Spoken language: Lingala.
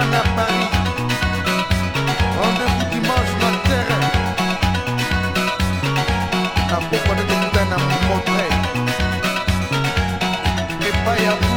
Anne à Paris. On debout dimanche ma terre. La pourquoi de tout un amour Et pas y avoir